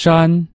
山。